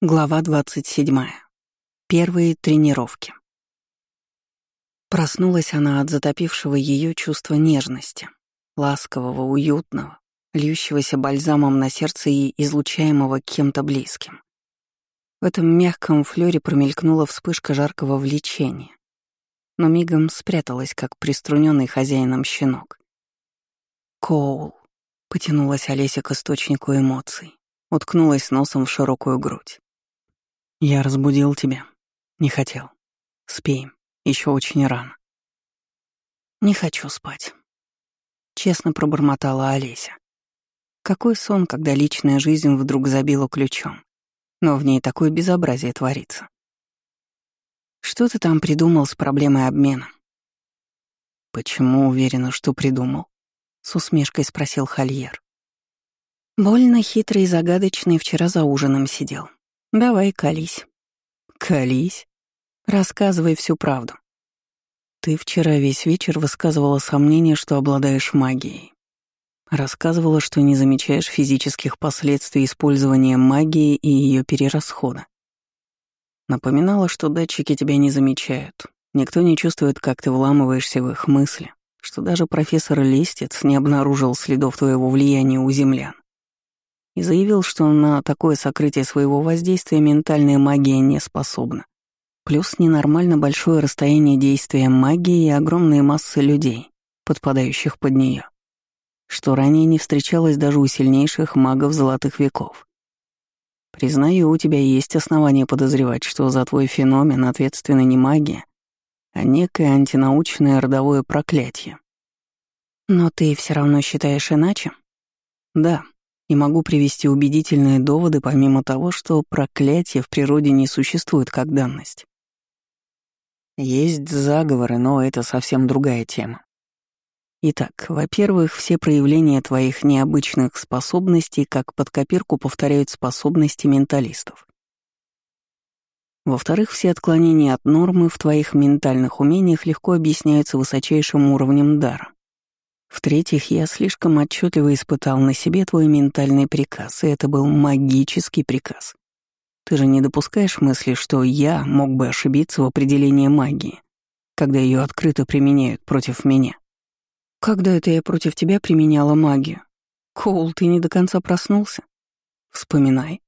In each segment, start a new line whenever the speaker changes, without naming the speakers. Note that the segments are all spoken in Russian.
Глава 27. Первые тренировки. Проснулась она от затопившего ее чувства нежности, ласкового, уютного, льющегося бальзамом на сердце и излучаемого кем-то близким. В этом мягком флёре промелькнула вспышка жаркого влечения, но мигом спряталась, как приструненный хозяином щенок. «Коул», — потянулась Олеся к источнику эмоций, уткнулась носом в широкую грудь. Я разбудил тебя. Не хотел. Спи. Еще очень рано. Не хочу спать. Честно пробормотала Олеся. Какой сон, когда личная жизнь вдруг забила ключом. Но в ней такое безобразие творится. Что ты там придумал с проблемой обмена? Почему уверена, что придумал? С усмешкой спросил Хольер. Больно хитрый и загадочный вчера за ужином сидел. Давай, колись. Колись. Рассказывай всю правду. Ты вчера весь вечер высказывала сомнение, что обладаешь магией. Рассказывала, что не замечаешь физических последствий использования магии и ее перерасхода. Напоминала, что датчики тебя не замечают. Никто не чувствует, как ты вламываешься в их мысли, что даже профессор Листец не обнаружил следов твоего влияния у землян и заявил, что на такое сокрытие своего воздействия ментальная магия не способна. Плюс ненормально большое расстояние действия магии и огромные массы людей, подпадающих под нее, что ранее не встречалось даже у сильнейших магов золотых веков. Признаю, у тебя есть основания подозревать, что за твой феномен ответственна не магия, а некое антинаучное родовое проклятие. Но ты все равно считаешь иначе? Да, и могу привести убедительные доводы помимо того, что проклятие в природе не существует как данность. Есть заговоры, но это совсем другая тема. Итак, во-первых, все проявления твоих необычных способностей как под копирку повторяют способности менталистов. Во-вторых, все отклонения от нормы в твоих ментальных умениях легко объясняются высочайшим уровнем дара. В-третьих, я слишком отчетливо испытал на себе твой ментальный приказ, и это был магический приказ. Ты же не допускаешь мысли, что я мог бы ошибиться в определении магии, когда ее открыто применяют против меня? Когда это я против тебя применяла магию? Коул, ты не до конца проснулся? Вспоминай.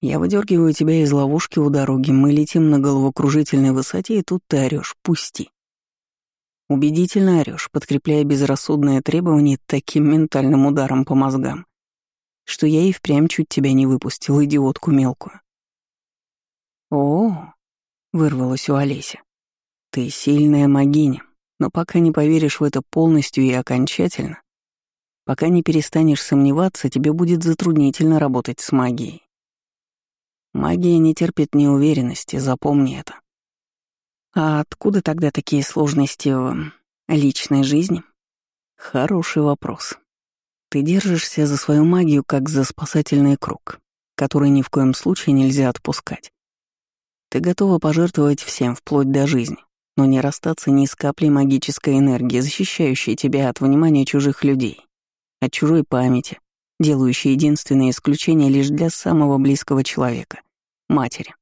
Я выдергиваю тебя из ловушки у дороги, мы летим на головокружительной высоте, и тут ты орешь «пусти». Убедительно орёшь, подкрепляя безрассудное требование таким ментальным ударом по мозгам, что я и впрямь чуть тебя не выпустил, идиотку мелкую. «О!» — вырвалось у Олеся. «Ты сильная магиня, но пока не поверишь в это полностью и окончательно, пока не перестанешь сомневаться, тебе будет затруднительно работать с магией. Магия не терпит неуверенности, запомни это. А откуда тогда такие сложности в личной жизни? Хороший вопрос. Ты держишься за свою магию как за спасательный круг, который ни в коем случае нельзя отпускать. Ты готова пожертвовать всем, вплоть до жизни, но не расстаться ни с каплей магической энергии, защищающей тебя от внимания чужих людей, от чужой памяти, делающей единственное исключение лишь для самого близкого человека — матери.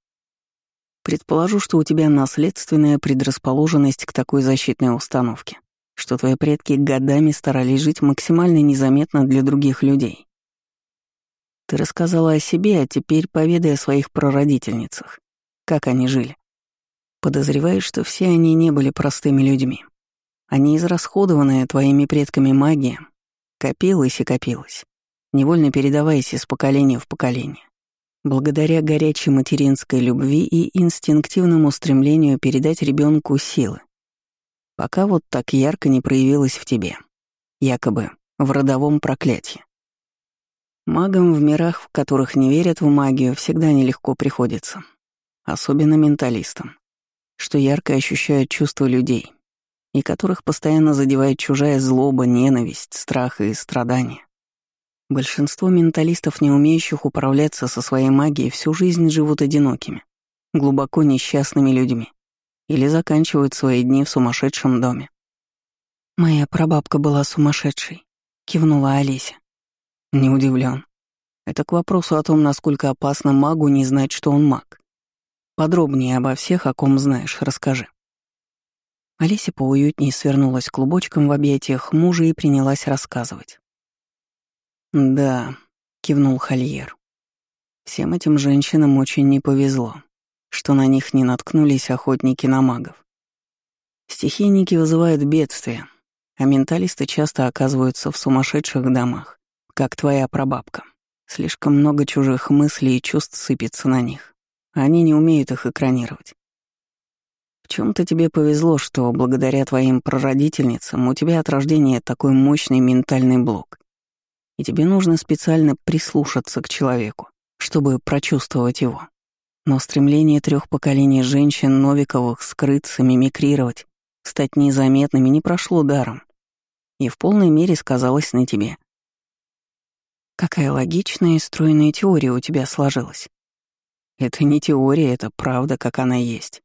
Предположу, что у тебя наследственная предрасположенность к такой защитной установке, что твои предки годами старались жить максимально незаметно для других людей. Ты рассказала о себе, а теперь поведай о своих прародительницах. Как они жили. Подозреваешь, что все они не были простыми людьми. Они израсходованная твоими предками магия копилась и копилась, невольно передаваясь из поколения в поколение благодаря горячей материнской любви и инстинктивному стремлению передать ребенку силы. Пока вот так ярко не проявилось в тебе, якобы в родовом проклятии. Магам в мирах, в которых не верят в магию, всегда нелегко приходится. Особенно менталистам, что ярко ощущают чувства людей, и которых постоянно задевает чужая злоба, ненависть, страх и страдания. Большинство менталистов, не умеющих управляться со своей магией, всю жизнь живут одинокими, глубоко несчастными людьми или заканчивают свои дни в сумасшедшем доме. «Моя прабабка была сумасшедшей», — кивнула Олеся. «Не удивлен. Это к вопросу о том, насколько опасно магу не знать, что он маг. Подробнее обо всех, о ком знаешь, расскажи. Олеся поуютнее свернулась клубочком в объятиях мужа и принялась рассказывать. «Да», — кивнул Хольер. «Всем этим женщинам очень не повезло, что на них не наткнулись охотники на магов. Стихийники вызывают бедствия, а менталисты часто оказываются в сумасшедших домах, как твоя прабабка. Слишком много чужих мыслей и чувств сыпется на них. Они не умеют их экранировать. В чем то тебе повезло, что благодаря твоим прародительницам у тебя от рождения такой мощный ментальный блок. И тебе нужно специально прислушаться к человеку, чтобы прочувствовать его. Но стремление трех поколений женщин Новиковых скрыться, мимикрировать, стать незаметными не прошло даром. И в полной мере сказалось на тебе. Какая логичная и стройная теория у тебя сложилась. Это не теория, это правда, как она есть.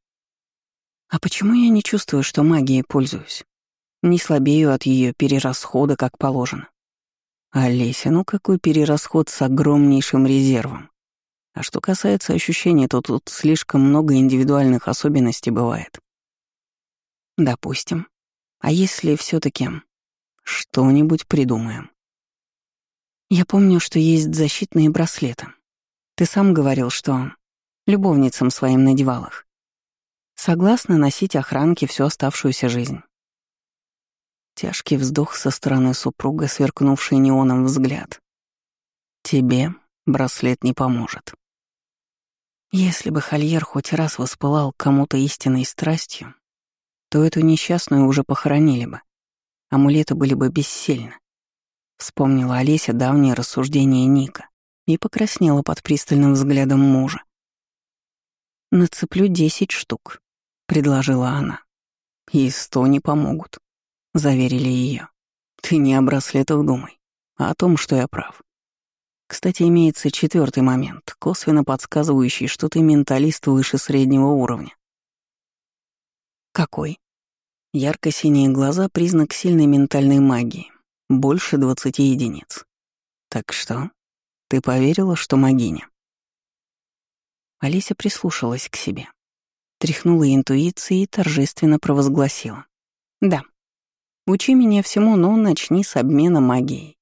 А почему я не чувствую, что магией пользуюсь? Не слабею от ее перерасхода, как положено. Олеся, ну какой перерасход с огромнейшим резервом. А что касается ощущений, то тут слишком много индивидуальных особенностей бывает. Допустим. А если все таки что-нибудь придумаем? Я помню, что есть защитные браслеты. Ты сам говорил, что любовницам своим надевал их. Согласна носить охранки всю оставшуюся жизнь. Тяжкий вздох со стороны супруга, сверкнувший неоном взгляд. Тебе браслет не поможет. Если бы Хольер хоть раз воспылал кому-то истинной страстью, то эту несчастную уже похоронили бы. Амулеты были бы бессильны. Вспомнила Олеся давние рассуждения Ника и покраснела под пристальным взглядом мужа. «Нацеплю десять штук», — предложила она. «И сто не помогут», — заверили ее. «Ты не о браслетах думай, а о том, что я прав. Кстати, имеется четвертый момент, косвенно подсказывающий, что ты менталист выше среднего уровня. Какой? Ярко-синие глаза — признак сильной ментальной магии, больше двадцати единиц. Так что, ты поверила, что магиня? Олеся прислушалась к себе тряхнула интуицией и торжественно провозгласила. «Да, учи меня всему, но начни с обмена магией».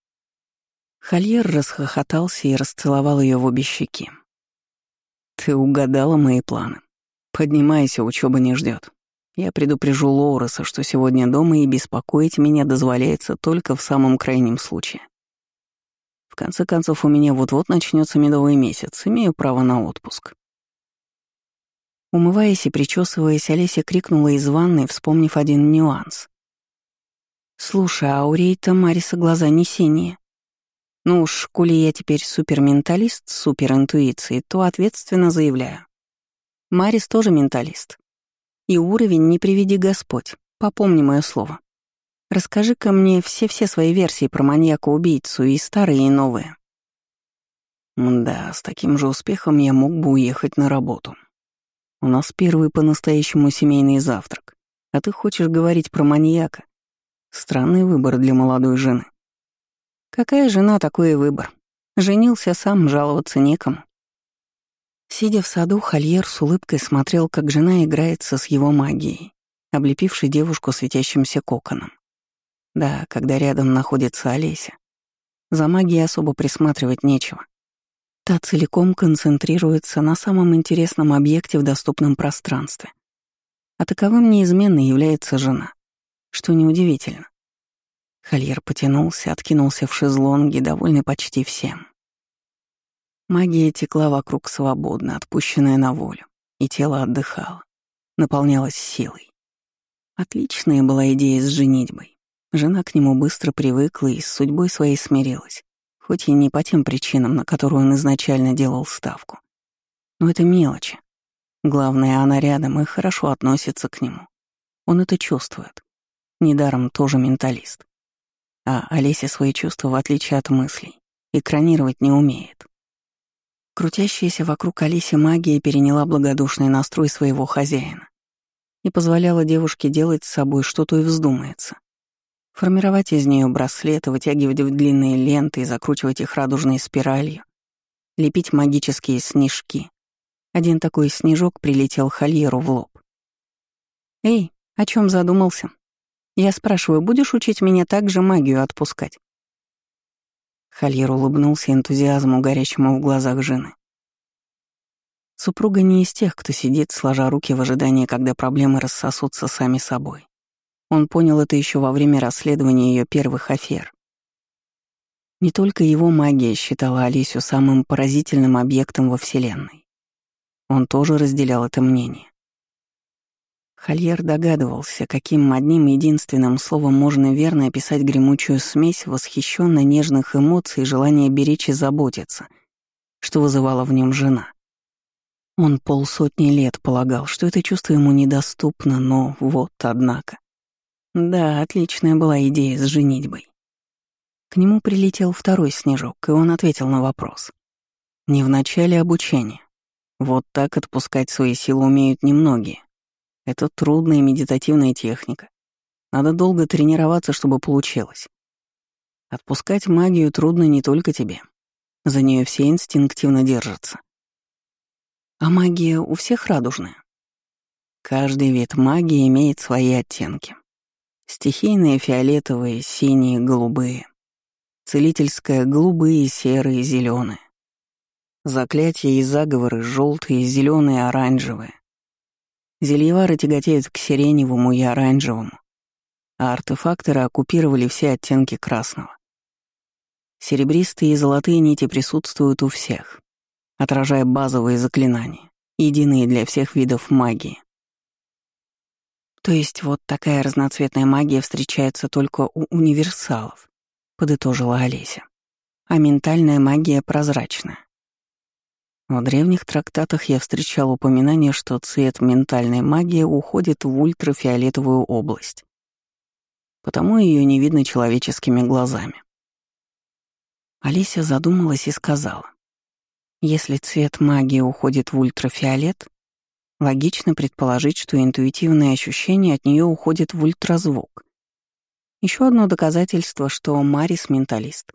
Хольер расхохотался и расцеловал ее в обе щеки. «Ты угадала мои планы. Поднимайся, учеба не ждет. Я предупрежу Лоуреса, что сегодня дома и беспокоить меня дозволяется только в самом крайнем случае. В конце концов, у меня вот-вот начнется медовый месяц, имею право на отпуск. Умываясь и причесываясь, Олеся крикнула из ванной, вспомнив один нюанс. «Слушай, а у Мариса глаза не синие. Ну уж, коли я теперь суперменталист с суперинтуицией, то ответственно заявляю. Марис тоже менталист. И уровень не приведи Господь, попомни мое слово. Расскажи-ка мне все-все свои версии про маньяка-убийцу, и старые, и новые». Да, с таким же успехом я мог бы уехать на работу. У нас первый по-настоящему семейный завтрак. А ты хочешь говорить про маньяка? Странный выбор для молодой жены. Какая жена, такой и выбор. Женился сам, жаловаться некому. Сидя в саду, Хольер с улыбкой смотрел, как жена играется с его магией, облепившей девушку светящимся коконом. Да, когда рядом находится Олеся. За магией особо присматривать нечего. Та целиком концентрируется на самом интересном объекте в доступном пространстве. А таковым неизменно является жена, что неудивительно. Хольер потянулся, откинулся в шезлонге, довольный почти всем. Магия текла вокруг свободно, отпущенная на волю, и тело отдыхало, наполнялось силой. Отличная была идея с женитьбой. Жена к нему быстро привыкла и с судьбой своей смирилась хоть и не по тем причинам, на которые он изначально делал ставку. Но это мелочи. Главное, она рядом и хорошо относится к нему. Он это чувствует. Недаром тоже менталист. А Олеся свои чувства, в отличие от мыслей, экранировать не умеет. Крутящаяся вокруг Олеси магия переняла благодушный настрой своего хозяина и позволяла девушке делать с собой, что то и вздумается. Формировать из нее браслеты, вытягивать в длинные ленты и закручивать их радужной спиралью, лепить магические снежки. Один такой снежок прилетел Хольеру в лоб. «Эй, о чем задумался? Я спрашиваю, будешь учить меня так же магию отпускать?» Хольер улыбнулся энтузиазму, горящему в глазах жены. Супруга не из тех, кто сидит, сложа руки в ожидании, когда проблемы рассосутся сами собой. Он понял это еще во время расследования ее первых афер. Не только его магия считала Алисю самым поразительным объектом во Вселенной. Он тоже разделял это мнение. Хольер догадывался, каким одним единственным словом можно верно описать гремучую смесь восхищенно нежных эмоций и желания беречь и заботиться, что вызывала в нем жена. Он полсотни лет полагал, что это чувство ему недоступно, но вот, однако. Да, отличная была идея с женитьбой. К нему прилетел второй снежок, и он ответил на вопрос. Не в начале обучения. Вот так отпускать свои силы умеют немногие. Это трудная медитативная техника. Надо долго тренироваться, чтобы получилось. Отпускать магию трудно не только тебе. За нее все инстинктивно держатся. А магия у всех радужная. Каждый вид магии имеет свои оттенки. Стихийные фиолетовые, синие, голубые. Целительская — голубые, серые, зеленые. Заклятия и заговоры — желтые, зеленые, оранжевые. Зельевары тяготеют к сиреневому и оранжевому, а артефакторы оккупировали все оттенки красного. Серебристые и золотые нити присутствуют у всех отражая базовые заклинания, единые для всех видов магии. То есть вот такая разноцветная магия встречается только у универсалов, подытожила Олеся. А ментальная магия прозрачная. В древних трактатах я встречал упоминание, что цвет ментальной магии уходит в ультрафиолетовую область. Потому ее не видно человеческими глазами. Олеся задумалась и сказала. Если цвет магии уходит в ультрафиолет, логично предположить, что интуитивные ощущения от нее уходят в ультразвук. Еще одно доказательство, что Марис — менталист.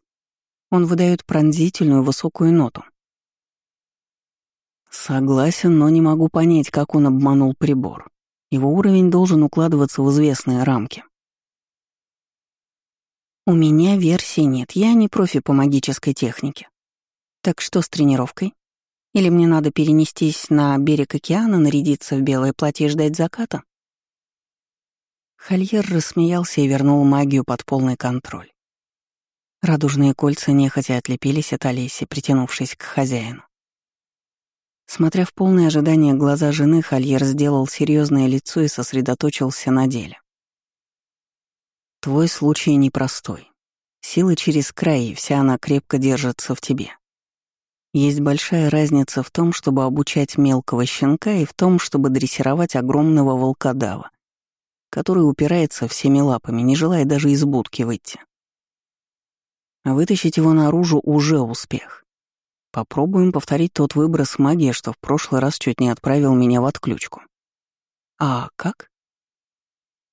Он выдает пронзительную высокую ноту. Согласен, но не могу понять, как он обманул прибор. Его уровень должен укладываться в известные рамки. У меня версии нет, я не профи по магической технике. Так что с тренировкой? Или мне надо перенестись на берег океана, нарядиться в белое платье и ждать заката? Хольер рассмеялся и вернул магию под полный контроль. Радужные кольца нехотя отлепились от Олеси, притянувшись к хозяину. Смотря в полное ожидание глаза жены, Хольер сделал серьезное лицо и сосредоточился на деле. «Твой случай непростой. Сила через край, и вся она крепко держится в тебе. Есть большая разница в том, чтобы обучать мелкого щенка и в том, чтобы дрессировать огромного волкодава, который упирается всеми лапами, не желая даже из будки выйти. Вытащить его наружу уже успех. Попробуем повторить тот выброс магии, что в прошлый раз чуть не отправил меня в отключку. А как?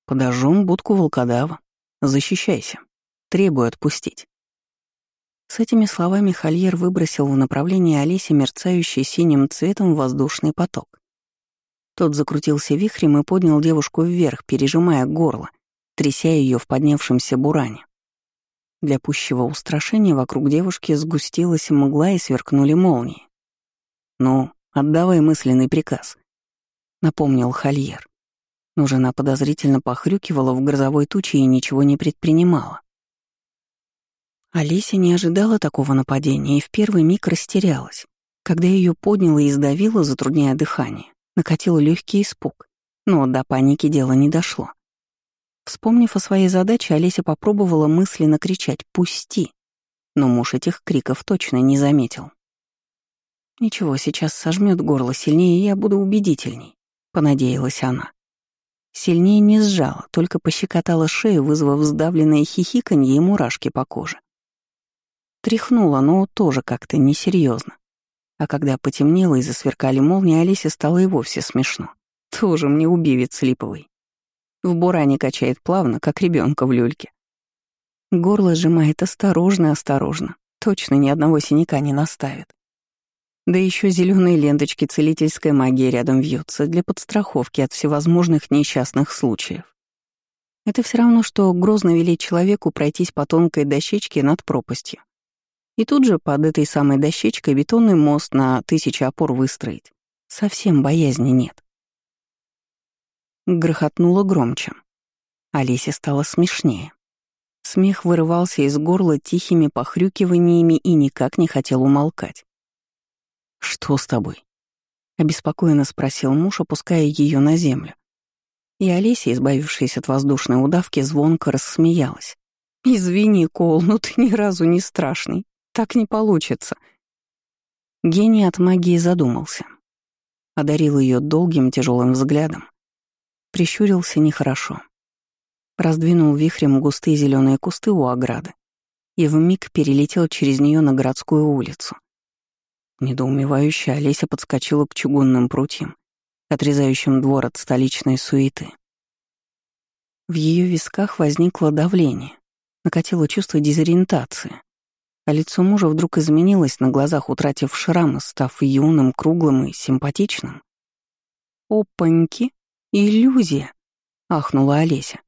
Подожжем будку волкодава. Защищайся. Требую отпустить. С этими словами Хольер выбросил в направлении Олеси мерцающий синим цветом воздушный поток. Тот закрутился вихрем и поднял девушку вверх, пережимая горло, тряся ее в поднявшемся буране. Для пущего устрашения вокруг девушки сгустилась мгла и сверкнули молнии. «Ну, отдавай мысленный приказ», — напомнил Хольер. Но жена подозрительно похрюкивала в грозовой туче и ничего не предпринимала. Алисия не ожидала такого нападения и в первый миг растерялась. Когда ее подняло и сдавило, затрудняя дыхание, накатил легкий испуг. Но до паники дело не дошло. Вспомнив о своей задаче, Олеся попробовала мысленно кричать «Пусти!», но муж этих криков точно не заметил. «Ничего, сейчас сожмет горло сильнее, и я буду убедительней», — понадеялась она. Сильнее не сжала, только пощекотала шею, вызвав сдавленное хихиканье и мурашки по коже. Тряхнула, но тоже как-то несерьезно. А когда потемнело и засверкали молнии, Алисе стало и вовсе смешно. Тоже мне убивец липовый. В буране качает плавно, как ребенка в люльке. Горло сжимает осторожно-осторожно. Точно ни одного синяка не наставит. Да еще зеленые ленточки целительской магии рядом вьются для подстраховки от всевозможных несчастных случаев. Это все равно, что грозно велеть человеку пройтись по тонкой дощечке над пропастью. И тут же под этой самой дощечкой бетонный мост на тысячи опор выстроить. Совсем боязни нет. Грохотнуло громче. Олесе стало смешнее. Смех вырывался из горла тихими похрюкиваниями и никак не хотел умолкать. «Что с тобой?» — обеспокоенно спросил муж, опуская ее на землю. И Олеся, избавившись от воздушной удавки, звонко рассмеялась. «Извини, Кол, но ты ни разу не страшный. Так не получится». Гений от магии задумался. Одарил ее долгим тяжелым взглядом. Прищурился нехорошо. Раздвинул вихрем густые зеленые кусты у ограды и вмиг перелетел через нее на городскую улицу. Недоумевающая Олеся подскочила к чугунным прутьям отрезающим двор от столичной суеты. В ее висках возникло давление, накатило чувство дезориентации, а лицо мужа вдруг изменилось на глазах, утратив шрамы, став юным, круглым и симпатичным. «Опаньки! Иллюзия!» — ахнула Олеся.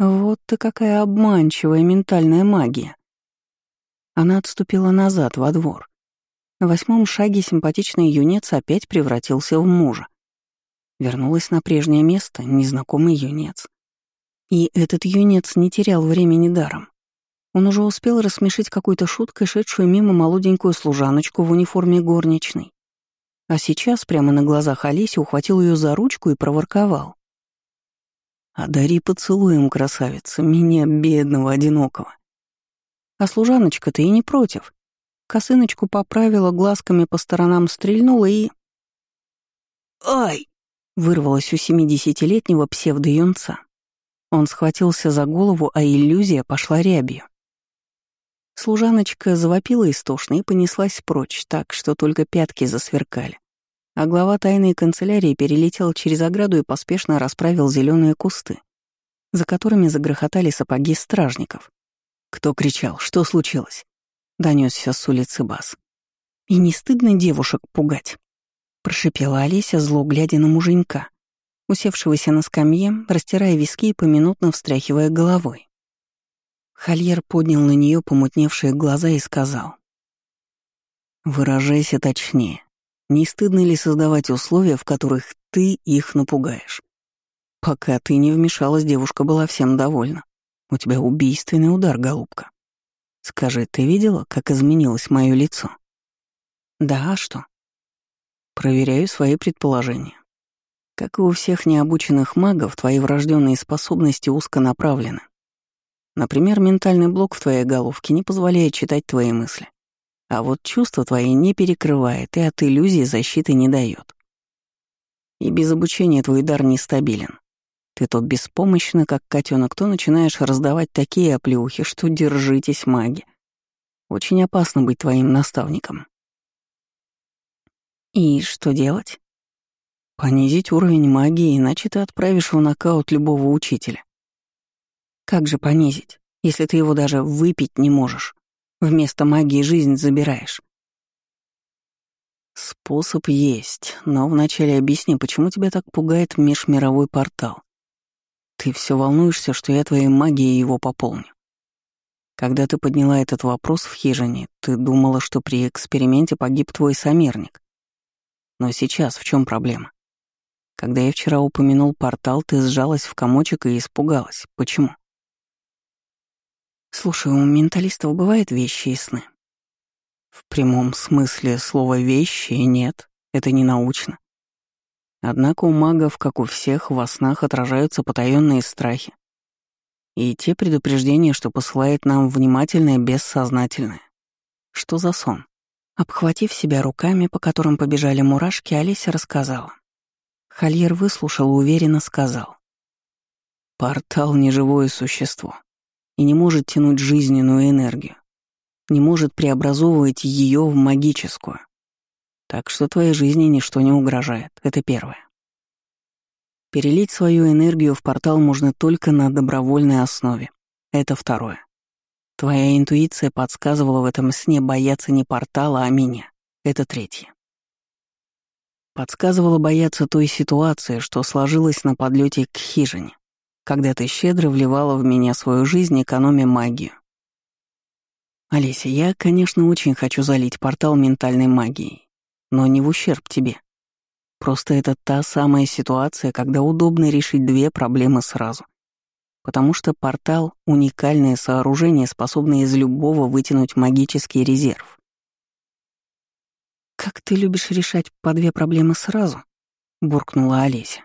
«Вот ты какая обманчивая ментальная магия!» Она отступила назад, во двор. На восьмом шаге симпатичный юнец опять превратился в мужа. Вернулась на прежнее место незнакомый юнец. И этот юнец не терял времени даром. Он уже успел рассмешить какой-то шуткой шедшую мимо молоденькую служаночку в униформе горничной. А сейчас прямо на глазах Олеси ухватил ее за ручку и проворковал. «Одари поцелуем, красавица, меня, бедного, одинокого». А служаночка-то и не против. Косыночку поправила, глазками по сторонам стрельнула и... «Ай!» Вырвалось у семидесятилетнего псевдоюнца. Он схватился за голову, а иллюзия пошла рябью. Служаночка завопила истошно и понеслась прочь, так что только пятки засверкали. А глава тайной канцелярии перелетел через ограду и поспешно расправил зеленые кусты, за которыми загрохотали сапоги стражников. Кто кричал? Что случилось? Донесся с улицы бас. И не стыдно девушек пугать прошипела Олеся, зло глядя на муженька, усевшегося на скамье, растирая виски и поминутно встряхивая головой. Хольер поднял на нее помутневшие глаза и сказал. «Выражайся точнее. Не стыдно ли создавать условия, в которых ты их напугаешь? Пока ты не вмешалась, девушка была всем довольна. У тебя убийственный удар, голубка. Скажи, ты видела, как изменилось мое лицо?» «Да, а что?» Проверяю свои предположения. Как и у всех необученных магов, твои врожденные способности узко направлены. Например, ментальный блок в твоей головке не позволяет читать твои мысли. А вот чувства твои не перекрывает и от иллюзии защиты не дает. И без обучения твой дар нестабилен. Ты то беспомощно, как котенок, то начинаешь раздавать такие оплеухи, что держитесь, маги. Очень опасно быть твоим наставником. И что делать? Понизить уровень магии, иначе ты отправишь в нокаут любого учителя. Как же понизить, если ты его даже выпить не можешь? Вместо магии жизнь забираешь. Способ есть, но вначале объясни, почему тебя так пугает межмировой портал. Ты все волнуешься, что я твоей магией его пополню. Когда ты подняла этот вопрос в хижине, ты думала, что при эксперименте погиб твой сомерник. Но сейчас в чем проблема? Когда я вчера упомянул портал, ты сжалась в комочек и испугалась. Почему? Слушай, у менталистов бывают вещи и сны. В прямом смысле слова «вещи» нет, это не научно. Однако у магов, как у всех, во снах отражаются потаенные страхи. И те предупреждения, что посылает нам внимательное бессознательное. Что за сон? Обхватив себя руками, по которым побежали мурашки, Олеся рассказала. Хольер выслушал и уверенно сказал. «Портал — неживое существо и не может тянуть жизненную энергию, не может преобразовывать ее в магическую. Так что твоей жизни ничто не угрожает, это первое. Перелить свою энергию в портал можно только на добровольной основе, это второе. Твоя интуиция подсказывала в этом сне бояться не портала, а меня. Это третье. Подсказывало бояться той ситуации, что сложилась на подлете к хижине, когда ты щедро вливала в меня свою жизнь, экономя магию. Олеся, я, конечно, очень хочу залить портал ментальной магией, но не в ущерб тебе. Просто это та самая ситуация, когда удобно решить две проблемы сразу. Потому что портал — уникальное сооружение, способное из любого вытянуть магический резерв. «Как ты любишь решать по две проблемы сразу?» — буркнула Олеся.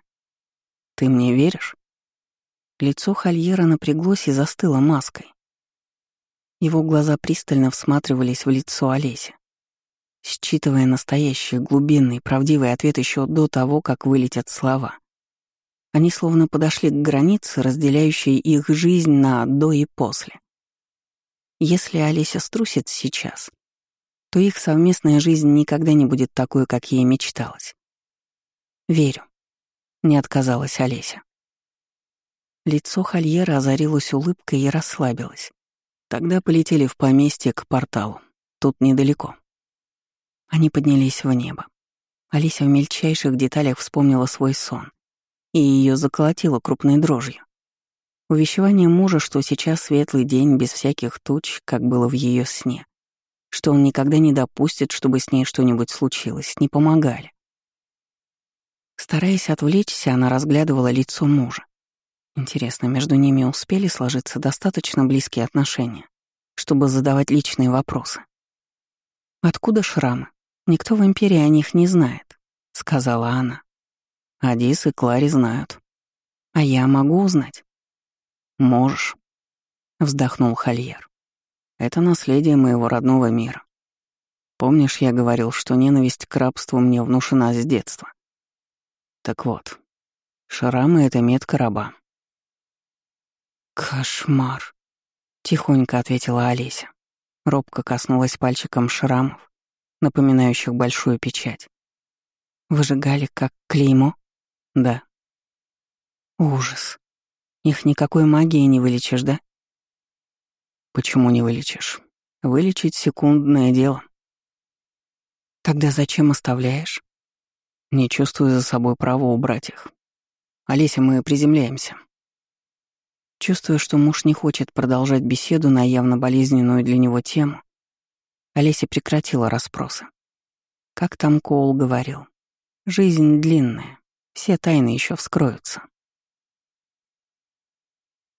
«Ты мне веришь?» Лицо Хольера напряглось и застыло маской. Его глаза пристально всматривались в лицо Олеси, считывая настоящий, глубинный, правдивый ответ еще до того, как вылетят слова. Они словно подошли к границе, разделяющей их жизнь на «до» и «после». Если Олеся струсит сейчас, то их совместная жизнь никогда не будет такой, как ей мечталось. «Верю», — не отказалась Олеся. Лицо Хольера озарилось улыбкой и расслабилось. Тогда полетели в поместье к порталу. Тут недалеко. Они поднялись в небо. Алися в мельчайших деталях вспомнила свой сон, и ее заколотило крупной дрожью. Увещевание мужа, что сейчас светлый день без всяких туч, как было в ее сне, что он никогда не допустит, чтобы с ней что-нибудь случилось, не помогали. Стараясь отвлечься, она разглядывала лицо мужа. Интересно, между ними успели сложиться достаточно близкие отношения, чтобы задавать личные вопросы? «Откуда шрамы? Никто в Империи о них не знает», — сказала она. «Адис и Клари знают. А я могу узнать?» «Можешь», — вздохнул Хольер. «Это наследие моего родного мира. Помнишь, я говорил, что ненависть к рабству мне внушена с детства? Так вот, шрамы — это метка раба. «Кошмар», — тихонько ответила Олеся. Робко коснулась пальчиком шрамов, напоминающих большую печать. «Выжигали как клеймо?» «Да». «Ужас. Их никакой магией не вылечишь, да?» «Почему не вылечишь? Вылечить — секундное дело». «Тогда зачем оставляешь?» «Не чувствую за собой права убрать их. Олеся, мы приземляемся». Чувствуя, что муж не хочет продолжать беседу на явно болезненную для него тему, Олеся прекратила расспросы. Как там Коул говорил, жизнь длинная, все тайны еще вскроются.